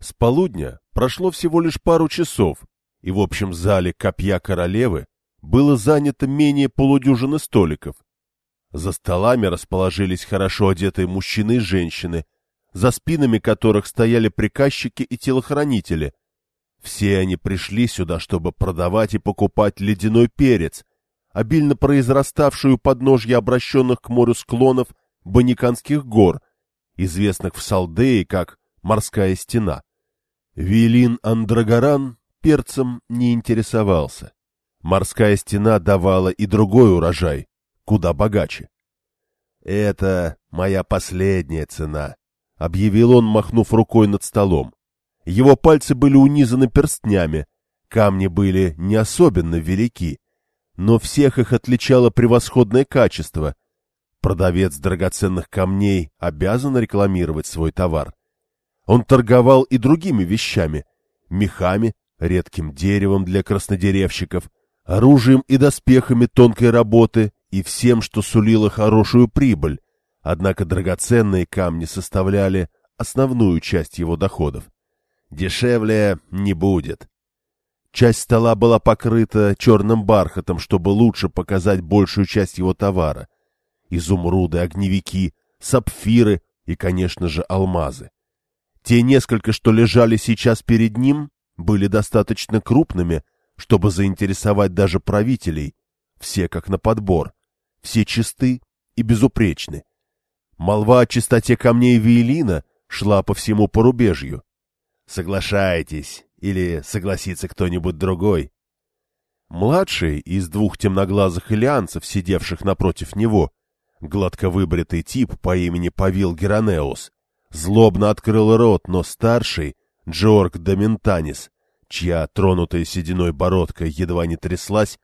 С полудня прошло всего лишь пару часов, и в общем зале Копья Королевы было занято менее полудюжины столиков. За столами расположились хорошо одетые мужчины и женщины, за спинами которых стояли приказчики и телохранители. Все они пришли сюда, чтобы продавать и покупать ледяной перец, обильно произраставшую подножья обращенных к морю склонов Баниканских гор, известных в Салдее как «Морская стена». Вилин Андрагоран перцем не интересовался. Морская стена давала и другой урожай, куда богаче. «Это моя последняя цена», — объявил он, махнув рукой над столом. Его пальцы были унизаны перстнями, камни были не особенно велики, но всех их отличало превосходное качество. Продавец драгоценных камней обязан рекламировать свой товар. Он торговал и другими вещами — мехами, редким деревом для краснодеревщиков, оружием и доспехами тонкой работы и всем, что сулило хорошую прибыль, однако драгоценные камни составляли основную часть его доходов. Дешевле не будет. Часть стола была покрыта черным бархатом, чтобы лучше показать большую часть его товара. Изумруды, огневики, сапфиры и, конечно же, алмазы. Те несколько, что лежали сейчас перед ним, были достаточно крупными, чтобы заинтересовать даже правителей, все как на подбор, все чисты и безупречны. Молва о чистоте камней Виелина шла по всему порубежью. Соглашайтесь, или согласится кто-нибудь другой. Младший из двух темноглазых ильянцев, сидевших напротив него, гладко выбритый тип по имени Павил Геронеус, злобно открыл рот, но старший, Джорг Доментанис, чья тронутая сединой бородка едва не тряслась,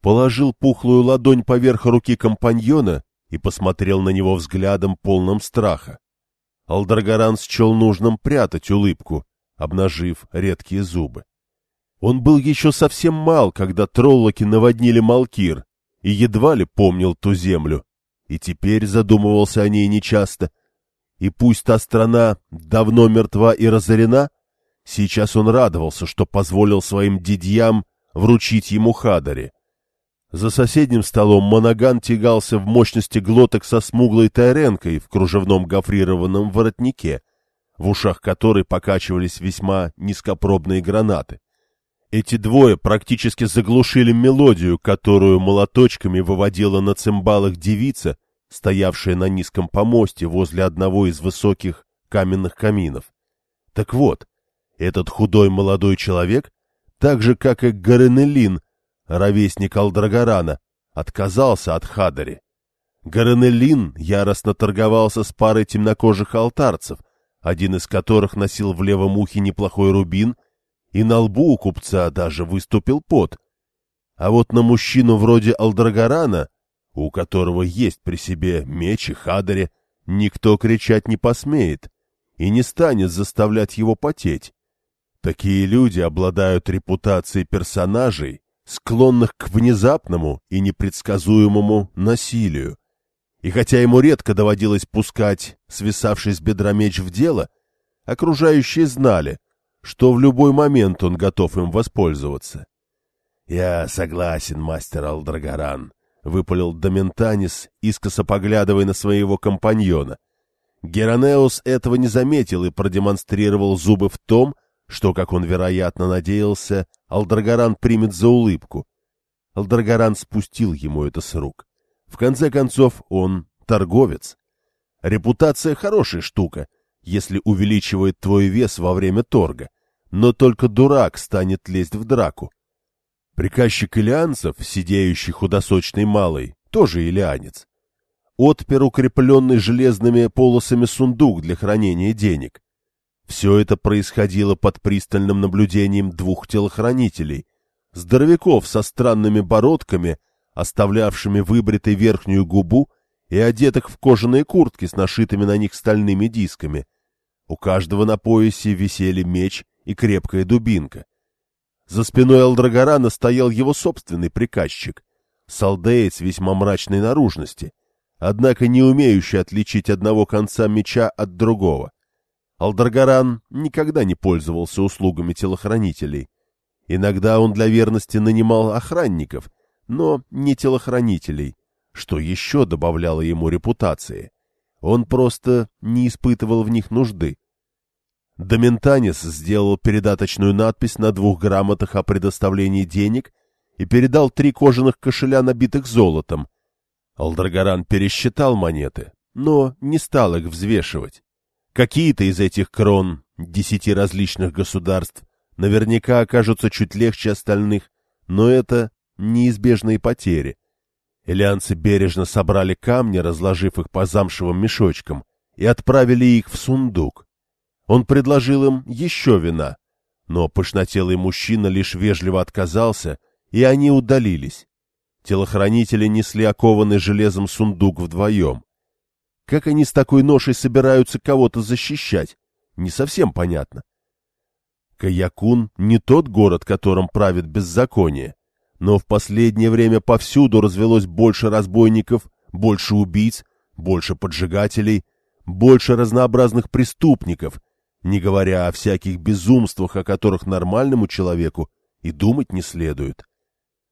положил пухлую ладонь поверх руки компаньона и посмотрел на него взглядом полным страха. Алдаргаран счел нужным прятать улыбку, обнажив редкие зубы. Он был еще совсем мал, когда троллоки наводнили Малкир, и едва ли помнил ту землю, и теперь задумывался о ней нечасто. И пусть та страна давно мертва и разорена, Сейчас он радовался, что позволил своим дядьям вручить ему Хадари. За соседним столом Монаган тягался в мощности глоток со смуглой тайренкой в кружевном гофрированном воротнике, в ушах которой покачивались весьма низкопробные гранаты. Эти двое практически заглушили мелодию, которую молоточками выводила на цимбалах девица, стоявшая на низком помосте возле одного из высоких каменных каминов. Так вот, этот худой молодой человек, так же, как и Гаренелин, ровесник Алдрагорана, отказался от Хадари. Гаренелин яростно торговался с парой темнокожих алтарцев, один из которых носил в левом ухе неплохой рубин, и на лбу у купца даже выступил пот. А вот на мужчину вроде Алдрагорана, у которого есть при себе меч и хадари, никто кричать не посмеет и не станет заставлять его потеть. Такие люди обладают репутацией персонажей, склонных к внезапному и непредсказуемому насилию. И хотя ему редко доводилось пускать свисавший с бедра меч в дело, окружающие знали, что в любой момент он готов им воспользоваться. — Я согласен, мастер Алдрагоран, — выпалил Доментанис, искоса поглядывая на своего компаньона. Геронеус этого не заметил и продемонстрировал зубы в том, что, как он, вероятно, надеялся, Алдрагоран примет за улыбку. Алдрагоран спустил ему это с рук. В конце концов, он торговец. Репутация хорошая штука, если увеличивает твой вес во время торга, но только дурак станет лезть в драку. Приказчик илианцев, сидеющий худосочный малый, тоже илианец. Отпер укрепленный железными полосами сундук для хранения денег. Все это происходило под пристальным наблюдением двух телохранителей, здоровяков со странными бородками, оставлявшими выбритой верхнюю губу и одетых в кожаные куртки с нашитыми на них стальными дисками. У каждого на поясе висели меч и крепкая дубинка. За спиной Алдрагорана стоял его собственный приказчик, салдеец весьма мрачной наружности, однако не умеющий отличить одного конца меча от другого. Алдаргаран никогда не пользовался услугами телохранителей. Иногда он для верности нанимал охранников, но не телохранителей, что еще добавляло ему репутации. Он просто не испытывал в них нужды. Доментанис сделал передаточную надпись на двух грамотах о предоставлении денег и передал три кожаных кошеля, набитых золотом. Алдаргаран пересчитал монеты, но не стал их взвешивать. Какие-то из этих крон десяти различных государств наверняка окажутся чуть легче остальных, но это неизбежные потери. Элианцы бережно собрали камни, разложив их по замшевым мешочкам, и отправили их в сундук. Он предложил им еще вина, но пышнотелый мужчина лишь вежливо отказался, и они удалились. Телохранители несли окованный железом сундук вдвоем. Как они с такой ношей собираются кого-то защищать, не совсем понятно. Каякун не тот город, которым правит беззаконие, но в последнее время повсюду развелось больше разбойников, больше убийц, больше поджигателей, больше разнообразных преступников, не говоря о всяких безумствах, о которых нормальному человеку и думать не следует.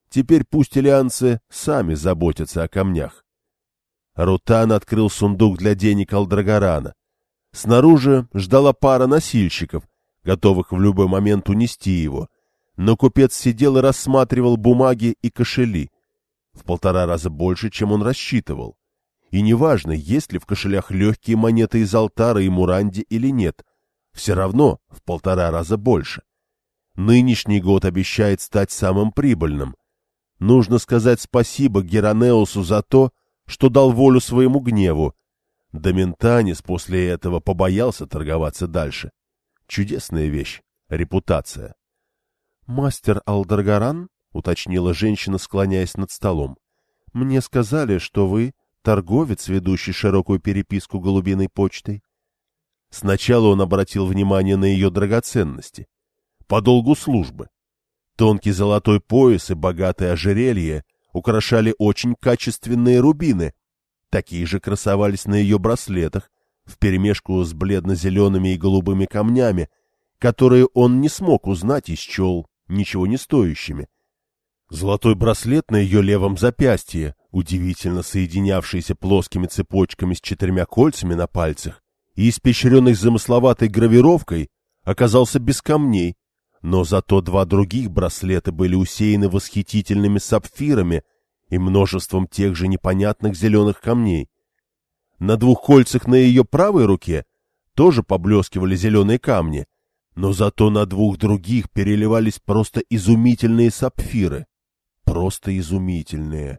Теперь пусть ильянцы сами заботятся о камнях. Рутан открыл сундук для денег Алдрагорана. Снаружи ждала пара носильщиков, готовых в любой момент унести его, но купец сидел и рассматривал бумаги и кошели. В полтора раза больше, чем он рассчитывал. И неважно, есть ли в кошелях легкие монеты из алтара и муранди или нет, все равно в полтора раза больше. Нынешний год обещает стать самым прибыльным. Нужно сказать спасибо Геронеусу за то, что дал волю своему гневу. Доментанис после этого побоялся торговаться дальше. Чудесная вещь — репутация. — Мастер Алдаргаран, — уточнила женщина, склоняясь над столом, — мне сказали, что вы торговец, ведущий широкую переписку голубиной почтой. Сначала он обратил внимание на ее драгоценности. По долгу службы. Тонкий золотой пояс и богатое ожерелье украшали очень качественные рубины. Такие же красовались на ее браслетах, вперемешку с бледно-зелеными и голубыми камнями, которые он не смог узнать и счел ничего не стоящими. Золотой браслет на ее левом запястье, удивительно соединявшийся плоскими цепочками с четырьмя кольцами на пальцах и испещренный замысловатой гравировкой, оказался без камней, но зато два других браслета были усеяны восхитительными сапфирами и множеством тех же непонятных зеленых камней. На двух кольцах на ее правой руке тоже поблескивали зеленые камни, но зато на двух других переливались просто изумительные сапфиры. Просто изумительные.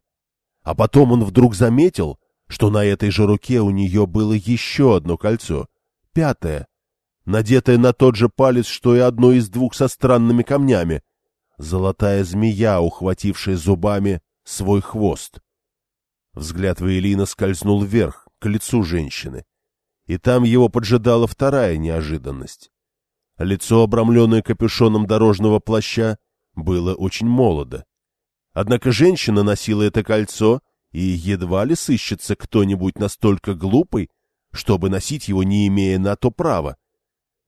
А потом он вдруг заметил, что на этой же руке у нее было еще одно кольцо, пятое, надетая на тот же палец, что и одно из двух со странными камнями. Золотая змея, ухватившая зубами свой хвост. Взгляд Ваелина скользнул вверх, к лицу женщины. И там его поджидала вторая неожиданность. Лицо, обрамленное капюшоном дорожного плаща, было очень молодо. Однако женщина носила это кольцо, и едва ли сыщется кто-нибудь настолько глупый, чтобы носить его, не имея на то права.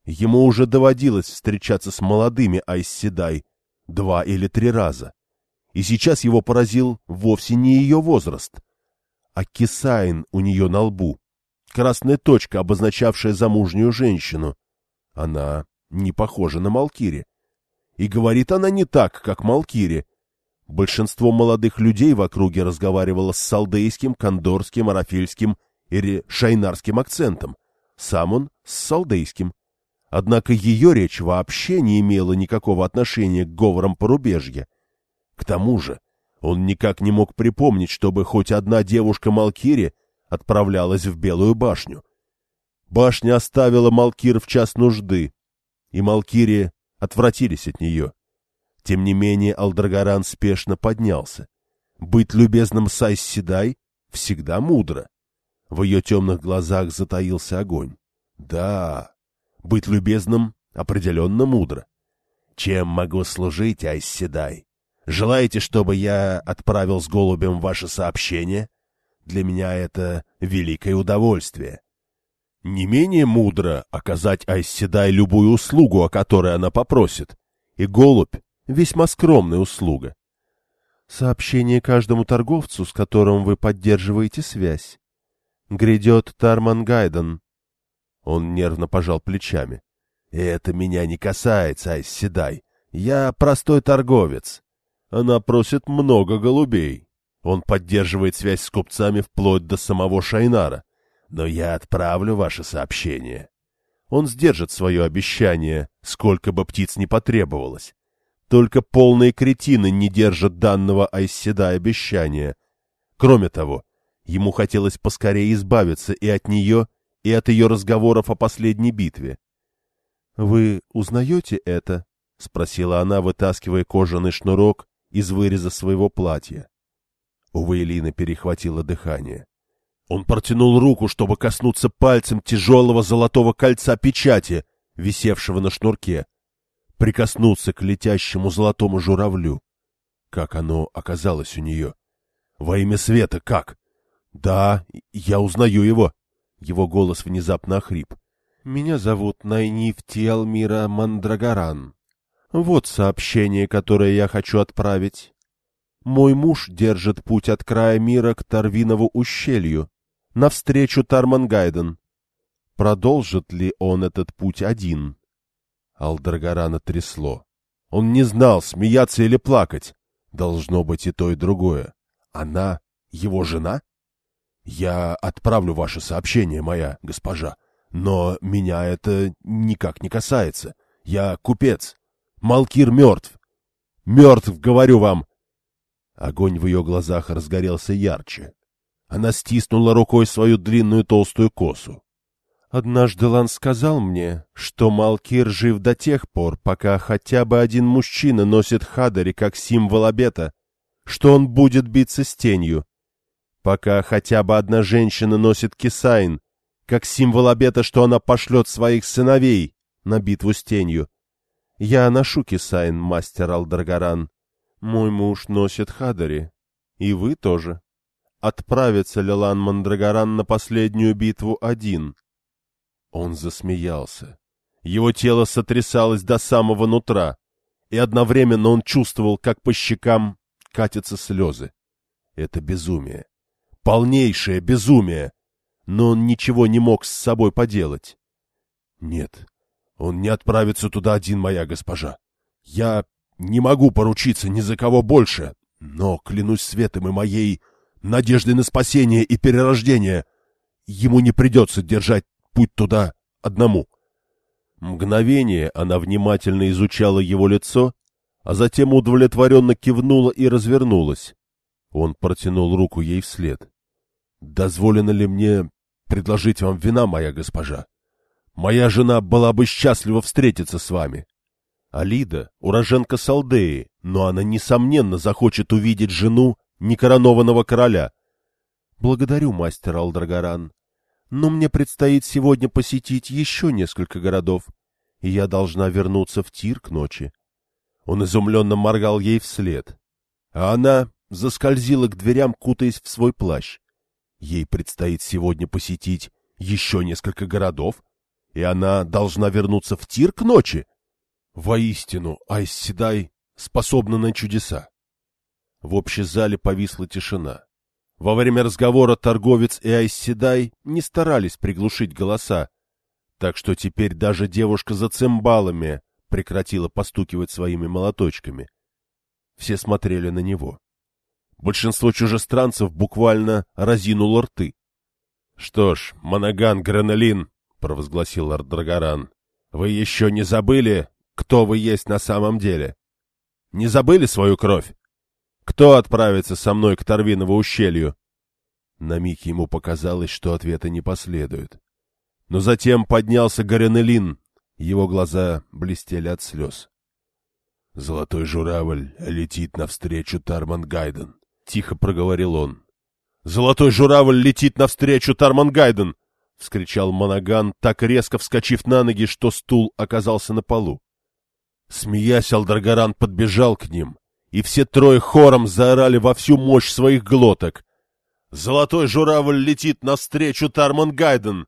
Ему уже доводилось встречаться с молодыми Айсседай два или три раза. И сейчас его поразил вовсе не ее возраст, а кисайн у нее на лбу, красная точка, обозначавшая замужнюю женщину. Она не похожа на Малкири. И говорит она не так, как Малкири. Большинство молодых людей в округе разговаривало с салдейским, кондорским, арафельским или шайнарским акцентом. Сам он с салдейским. Однако ее речь вообще не имела никакого отношения к говорам порубежья. К тому же он никак не мог припомнить, чтобы хоть одна девушка Малкири отправлялась в Белую башню. Башня оставила Малкир в час нужды, и Малкири отвратились от нее. Тем не менее Алдрагоран спешно поднялся. Быть любезным Сайс Седай всегда мудро. В ее темных глазах затаился огонь. Да, быть любезным определенно мудро. Чем могу служить, Айсседай? Желаете, чтобы я отправил с голубем ваше сообщение? Для меня это великое удовольствие. Не менее мудро оказать Айседай любую услугу, о которой она попросит. И голубь — весьма скромная услуга. Сообщение каждому торговцу, с которым вы поддерживаете связь. Грядет Тарман Гайден. Он нервно пожал плечами. — Это меня не касается, Айседай. Я простой торговец. Она просит много голубей. Он поддерживает связь с купцами вплоть до самого Шайнара. Но я отправлю ваше сообщение. Он сдержит свое обещание, сколько бы птиц не потребовалось. Только полные кретины не держат данного Айседа обещания. Кроме того, ему хотелось поскорее избавиться и от нее, и от ее разговоров о последней битве. — Вы узнаете это? — спросила она, вытаскивая кожаный шнурок из выреза своего платья. У Вейлина перехватило дыхание. Он протянул руку, чтобы коснуться пальцем тяжелого золотого кольца печати, висевшего на шнурке. Прикоснуться к летящему золотому журавлю. Как оно оказалось у нее? Во имя света, как? Да, я узнаю его. Его голос внезапно охрип. Меня зовут Найниф Тиалмира Мандрагоран. Вот сообщение, которое я хочу отправить. Мой муж держит путь от края мира к Тарвинову ущелью навстречу Тармангайден. Продолжит ли он этот путь один? Алдаргарана трясло. Он не знал, смеяться или плакать. Должно быть и то, и другое. Она его жена? Я отправлю ваше сообщение, моя госпожа, но меня это никак не касается. Я купец. Малкир мертв. Мертв, говорю вам. Огонь в ее глазах разгорелся ярче. Она стиснула рукой свою длинную толстую косу. Однажды Лан сказал мне, что Малкир жив до тех пор, пока хотя бы один мужчина носит Хадари как символ обета, что он будет биться с тенью. Пока хотя бы одна женщина носит Кисайн, как символ обета, что она пошлет своих сыновей на битву с тенью. Я ношу Кисайн, мастер Алдаргаран. Мой муж носит Хадари. И вы тоже отправится ли Лан Мандрагоран на последнюю битву один. Он засмеялся. Его тело сотрясалось до самого нутра, и одновременно он чувствовал, как по щекам катятся слезы. Это безумие. Полнейшее безумие. Но он ничего не мог с собой поделать. Нет, он не отправится туда один, моя госпожа. Я не могу поручиться ни за кого больше, но, клянусь светом и моей надежды на спасение и перерождение. Ему не придется держать путь туда одному. Мгновение она внимательно изучала его лицо, а затем удовлетворенно кивнула и развернулась. Он протянул руку ей вслед. — Дозволено ли мне предложить вам вина, моя госпожа? Моя жена была бы счастлива встретиться с вами. Алида — уроженка Салдеи, но она, несомненно, захочет увидеть жену некоронованного короля. Благодарю, мастер Алдрагоран. Но мне предстоит сегодня посетить еще несколько городов, и я должна вернуться в Тир к ночи. Он изумленно моргал ей вслед, а она заскользила к дверям, кутаясь в свой плащ. Ей предстоит сегодня посетить еще несколько городов, и она должна вернуться в Тир к ночи. Воистину, Айсседай способна на чудеса. В общей зале повисла тишина. Во время разговора торговец и Айсседай не старались приглушить голоса, так что теперь даже девушка за цимбалами прекратила постукивать своими молоточками. Все смотрели на него. Большинство чужестранцев буквально разинуло рты. — Что ж, Монаган Гранолин, — провозгласил Ардрагоран, — вы еще не забыли, кто вы есть на самом деле? Не забыли свою кровь? Кто отправится со мной к Торвинову ущелью? На миг ему показалось, что ответа не последует. Но затем поднялся Горенелин, его глаза блестели от слез. — Золотой журавль летит навстречу Тарман Гайден, — тихо проговорил он. — Золотой журавль летит навстречу Тарман Гайден! — вскричал Монаган, так резко вскочив на ноги, что стул оказался на полу. Смеясь, Алдаргаран подбежал к ним, и все трое хором заорали во всю мощь своих глоток. «Золотой журавль летит навстречу Тарман Гайден!»